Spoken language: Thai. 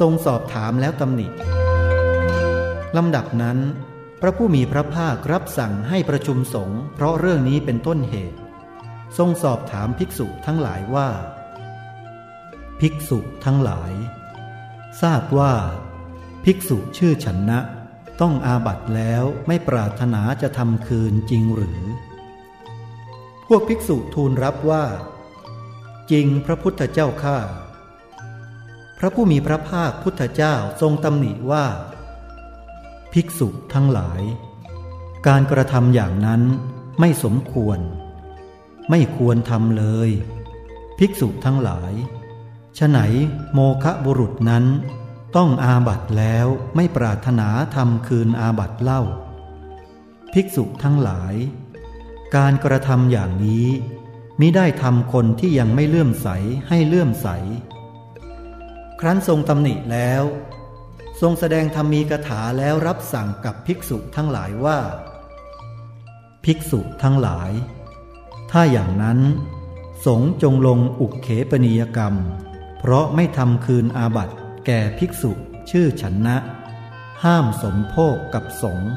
ทรงสอบถามแล้วตำหนิลำดับนั้น พระผู้มีพระภาครับสั่งให้ประชุมสงฆ์เพราะเรื่องนี้เป็นต้นเหตุ ทรงสอบถามภิกษุทั้งหลายว่า ภิกษุทั้งหลาย ทราบว่า ภิกษุชื่อฉันนะ ต้องอาบัตแล้วไม่ปรารถนาจะทำคืนจริงหรือ พวกภิกษุทูลรับว่า จริงพระพุทธเจ้าข้า พระผู้มีพระภาคพุทธเจ้าทรงตำหนิว่า ภิกษุทั้งหลาย การกระทำอย่างนั้นไม่สมควร ไม่ควรทำเลย ภิกษุทั้งหลายฉไหนโมคะบุรุษนั้น ต้องอาบัตแล้วไม่ปรารถนาทำคืนอาบัตเล่า ภิกษุทั้งหลาย การกระทำอย่างนี้มิได้ทำคนที่ยังไม่เลื่อมใสให้เลื่อมใส ครั้นทรงตำหนิแล้ว ทรงแสดงธรรมีกถาแล้วรับสั่งกับภิกษุทั้งหลายว่า ภิกษุทั้งหลาย ถ้าอย่างนั้น สงจงลงอุกเขปนิยกรรม เพราะไม่ทำคืนอาบัติแก่ภิกษุชื่อฉันนะ ห้ามสมโภคกับสงฆ์